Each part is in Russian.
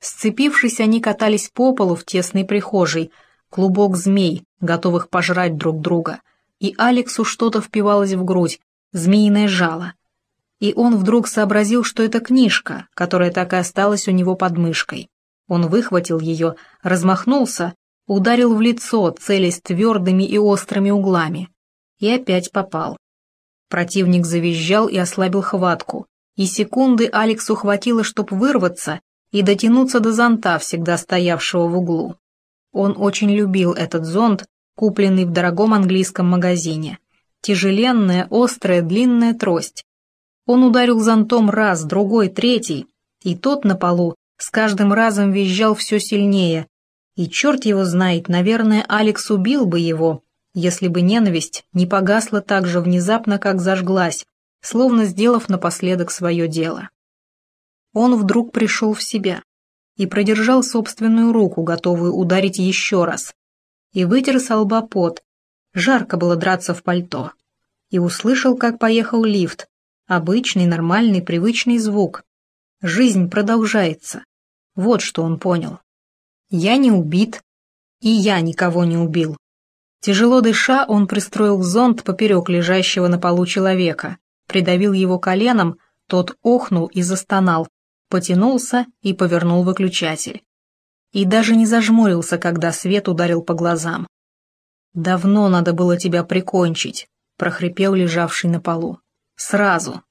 Сцепившись, они катались по полу в тесной прихожей, клубок змей, готовых пожрать друг друга, и Алексу что-то впивалось в грудь, змеиное жало. И он вдруг сообразил, что это книжка, которая так и осталась у него под мышкой. Он выхватил ее, размахнулся, ударил в лицо, целясь твердыми и острыми углами. И опять попал. Противник завизжал и ослабил хватку, и секунды Алексу хватило, чтобы вырваться и дотянуться до зонта, всегда стоявшего в углу. Он очень любил этот зонт, купленный в дорогом английском магазине. Тяжеленная, острая, длинная трость. Он ударил зонтом раз, другой, третий, и тот на полу с каждым разом визжал все сильнее. И черт его знает, наверное, Алекс убил бы его, если бы ненависть не погасла так же внезапно, как зажглась, словно сделав напоследок свое дело он вдруг пришел в себя и продержал собственную руку, готовую ударить еще раз, и вытер с лба пот, жарко было драться в пальто, и услышал, как поехал лифт, обычный, нормальный, привычный звук. Жизнь продолжается. Вот что он понял. Я не убит, и я никого не убил. Тяжело дыша, он пристроил зонт поперек лежащего на полу человека, придавил его коленом, тот охнул и застонал, потянулся и повернул выключатель. И даже не зажмурился, когда свет ударил по глазам. «Давно надо было тебя прикончить», — прохрипел лежавший на полу. «Сразу».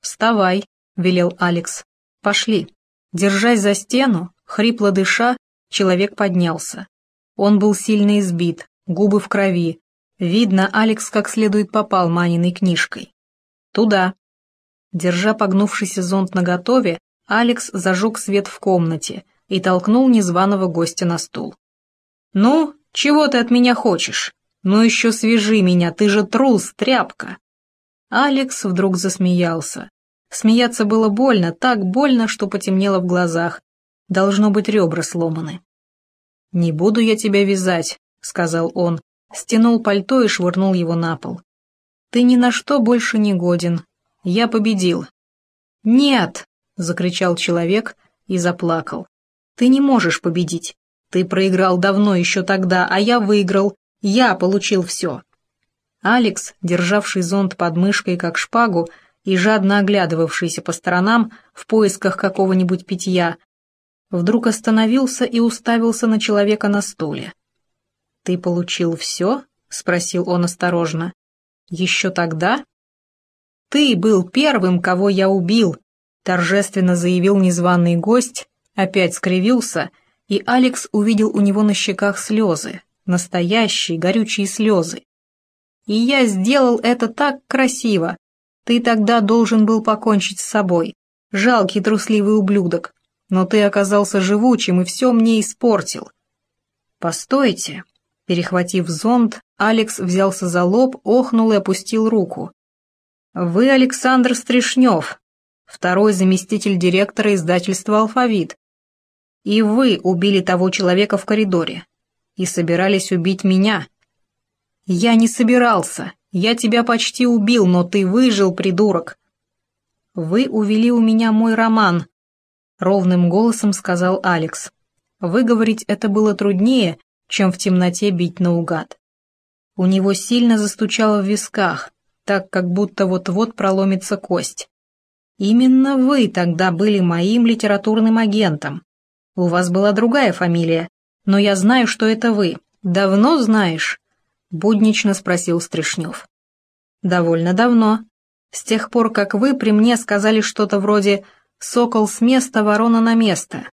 «Вставай», — велел Алекс. «Пошли». Держась за стену, хрипло дыша, человек поднялся. Он был сильно избит, губы в крови. Видно, Алекс как следует попал Маниной книжкой. «Туда». Держа погнувшийся зонт наготове, Алекс зажег свет в комнате и толкнул незваного гостя на стул. «Ну, чего ты от меня хочешь? Ну еще свяжи меня, ты же трус, тряпка!» Алекс вдруг засмеялся. Смеяться было больно, так больно, что потемнело в глазах. Должно быть, ребра сломаны. «Не буду я тебя вязать», — сказал он, стянул пальто и швырнул его на пол. «Ты ни на что больше не годен. Я победил». «Нет!» — закричал человек и заплакал. «Ты не можешь победить. Ты проиграл давно еще тогда, а я выиграл. Я получил все». Алекс, державший зонт под мышкой как шпагу и жадно оглядывавшийся по сторонам в поисках какого-нибудь питья, вдруг остановился и уставился на человека на стуле. «Ты получил все?» — спросил он осторожно. «Еще тогда?» «Ты был первым, кого я убил», торжественно заявил незваный гость, опять скривился, и Алекс увидел у него на щеках слезы, настоящие горючие слезы. «И я сделал это так красиво. Ты тогда должен был покончить с собой. Жалкий трусливый ублюдок. Но ты оказался живучим и все мне испортил». «Постойте». Перехватив зонт, Алекс взялся за лоб, охнул и опустил руку. «Вы Александр Стришнев, второй заместитель директора издательства «Алфавит». И вы убили того человека в коридоре. И собирались убить меня. Я не собирался. Я тебя почти убил, но ты выжил, придурок. Вы увели у меня мой роман, ровным голосом сказал Алекс. Выговорить это было труднее, чем в темноте бить наугад. У него сильно застучало в висках, так как будто вот-вот проломится кость. Именно вы тогда были моим литературным агентом. У вас была другая фамилия, но я знаю, что это вы. Давно знаешь?» Буднично спросил Стришнев. «Довольно давно. С тех пор, как вы при мне сказали что-то вроде «сокол с места, ворона на место».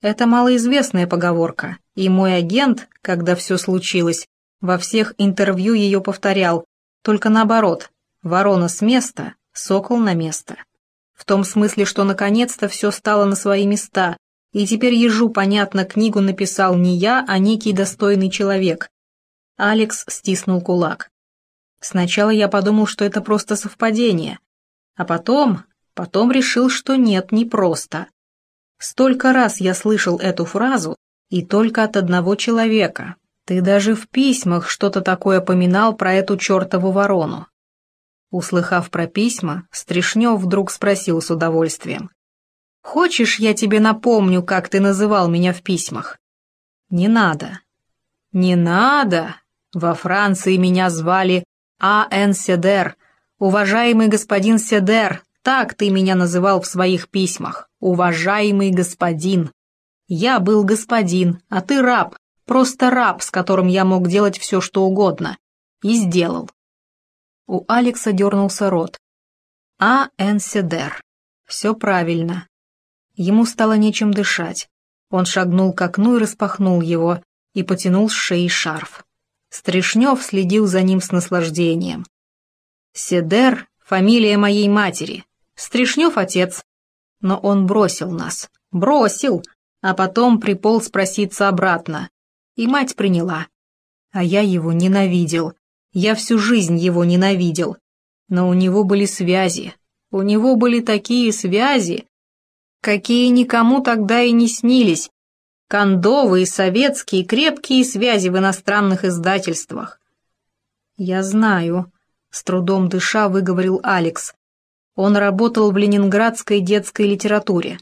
Это малоизвестная поговорка, и мой агент, когда все случилось, во всех интервью ее повторял, только наоборот, ворона с места, сокол на место. В том смысле, что наконец-то все стало на свои места, и теперь ежу, понятно, книгу написал не я, а некий достойный человек. Алекс стиснул кулак. Сначала я подумал, что это просто совпадение, а потом, потом решил, что нет, не просто. Столько раз я слышал эту фразу, и только от одного человека. Ты даже в письмах что-то такое поминал про эту чертову ворону. Услыхав про письма, Стришнев вдруг спросил с удовольствием. Хочешь, я тебе напомню, как ты называл меня в письмах?» «Не надо». «Не надо. Во Франции меня звали А.Н. Седер. Уважаемый господин Седер, так ты меня называл в своих письмах. Уважаемый господин. Я был господин, а ты раб, просто раб, с которым я мог делать все, что угодно. И сделал». У Алекса дернулся рот. А.Н. Седер. Все правильно. Ему стало нечем дышать. Он шагнул к окну и распахнул его, и потянул с шеи шарф. Стришнев следил за ним с наслаждением. «Седер — фамилия моей матери, Стришнев — отец. Но он бросил нас. Бросил, а потом приполз проситься обратно. И мать приняла. А я его ненавидел. Я всю жизнь его ненавидел. Но у него были связи. У него были такие связи, какие никому тогда и не снились. Кондовые, советские, крепкие связи в иностранных издательствах. «Я знаю», — с трудом дыша выговорил Алекс. Он работал в ленинградской детской литературе.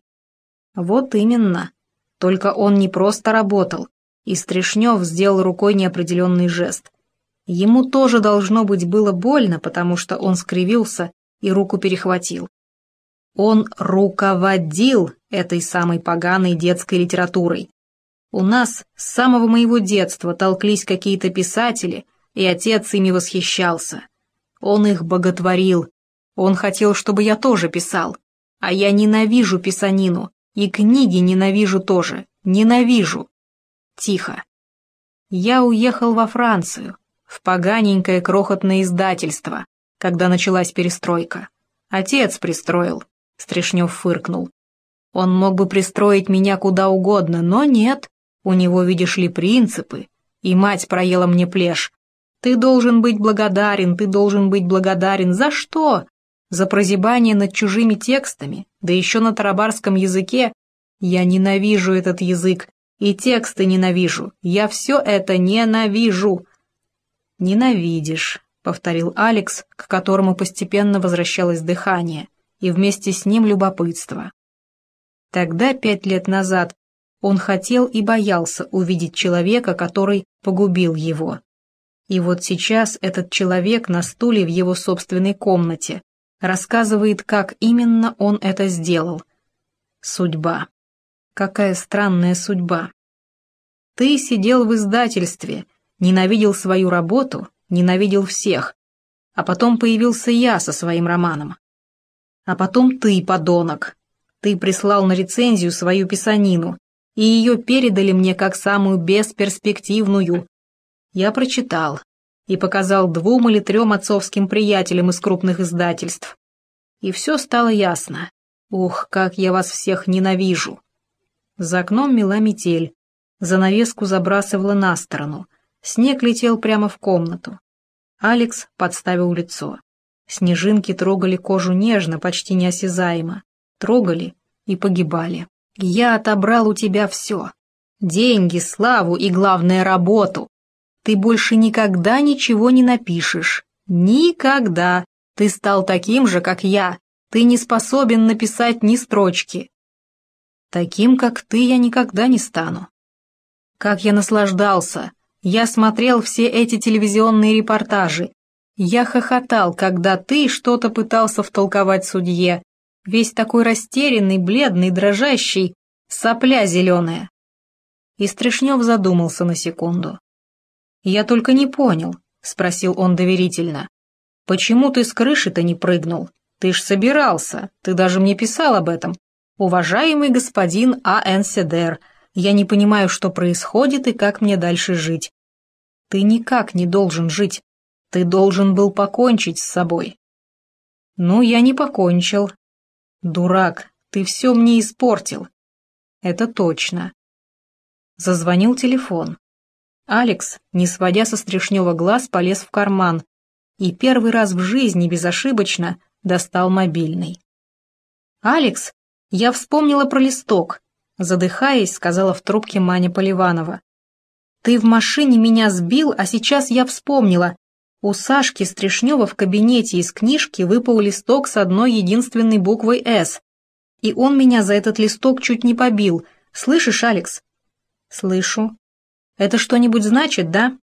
Вот именно. Только он не просто работал, и Стришнев сделал рукой неопределенный жест. Ему тоже должно быть было больно, потому что он скривился и руку перехватил. Он руководил этой самой поганой детской литературой. У нас с самого моего детства толклись какие-то писатели, и отец ими восхищался. Он их боготворил. Он хотел, чтобы я тоже писал. А я ненавижу писанину, и книги ненавижу тоже. Ненавижу. Тихо. Я уехал во Францию, в поганенькое крохотное издательство, когда началась перестройка. Отец пристроил. Стришнев фыркнул. Он мог бы пристроить меня куда угодно, но нет. У него, видишь ли, принципы. И мать проела мне плешь. Ты должен быть благодарен, ты должен быть благодарен. За что? За прозябание над чужими текстами, да еще на тарабарском языке. Я ненавижу этот язык, и тексты ненавижу. Я все это ненавижу. Ненавидишь, повторил Алекс, к которому постепенно возвращалось дыхание, и вместе с ним любопытство. Тогда, пять лет назад, он хотел и боялся увидеть человека, который погубил его. И вот сейчас этот человек на стуле в его собственной комнате рассказывает, как именно он это сделал. Судьба. Какая странная судьба. Ты сидел в издательстве, ненавидел свою работу, ненавидел всех, а потом появился я со своим романом. А потом ты, подонок. Ты прислал на рецензию свою писанину, и ее передали мне как самую бесперспективную. Я прочитал и показал двум или трем отцовским приятелям из крупных издательств. И все стало ясно. Ух, как я вас всех ненавижу. За окном мела метель, занавеску забрасывала на сторону, снег летел прямо в комнату. Алекс подставил лицо. Снежинки трогали кожу нежно, почти неосязаемо. Трогали и погибали. Я отобрал у тебя все. Деньги, славу и, главное, работу. Ты больше никогда ничего не напишешь. Никогда. Ты стал таким же, как я. Ты не способен написать ни строчки. Таким, как ты, я никогда не стану. Как я наслаждался. Я смотрел все эти телевизионные репортажи. Я хохотал, когда ты что-то пытался втолковать судье весь такой растерянный, бледный, дрожащий, сопля зеленая. И Стришнев задумался на секунду. «Я только не понял», — спросил он доверительно. «Почему ты с крыши-то не прыгнул? Ты ж собирался, ты даже мне писал об этом. Уважаемый господин А.Н. Седер, я не понимаю, что происходит и как мне дальше жить. Ты никак не должен жить. Ты должен был покончить с собой». «Ну, я не покончил», «Дурак, ты все мне испортил!» «Это точно!» Зазвонил телефон. Алекс, не сводя со Стришнева глаз, полез в карман и первый раз в жизни безошибочно достал мобильный. «Алекс, я вспомнила про листок», задыхаясь, сказала в трубке Маня Поливанова. «Ты в машине меня сбил, а сейчас я вспомнила. У Сашки Стришнева в кабинете из книжки выпал листок с одной единственной буквой «С». И он меня за этот листок чуть не побил. Слышишь, Алекс?» «Слышу». «Это что-нибудь значит, да?»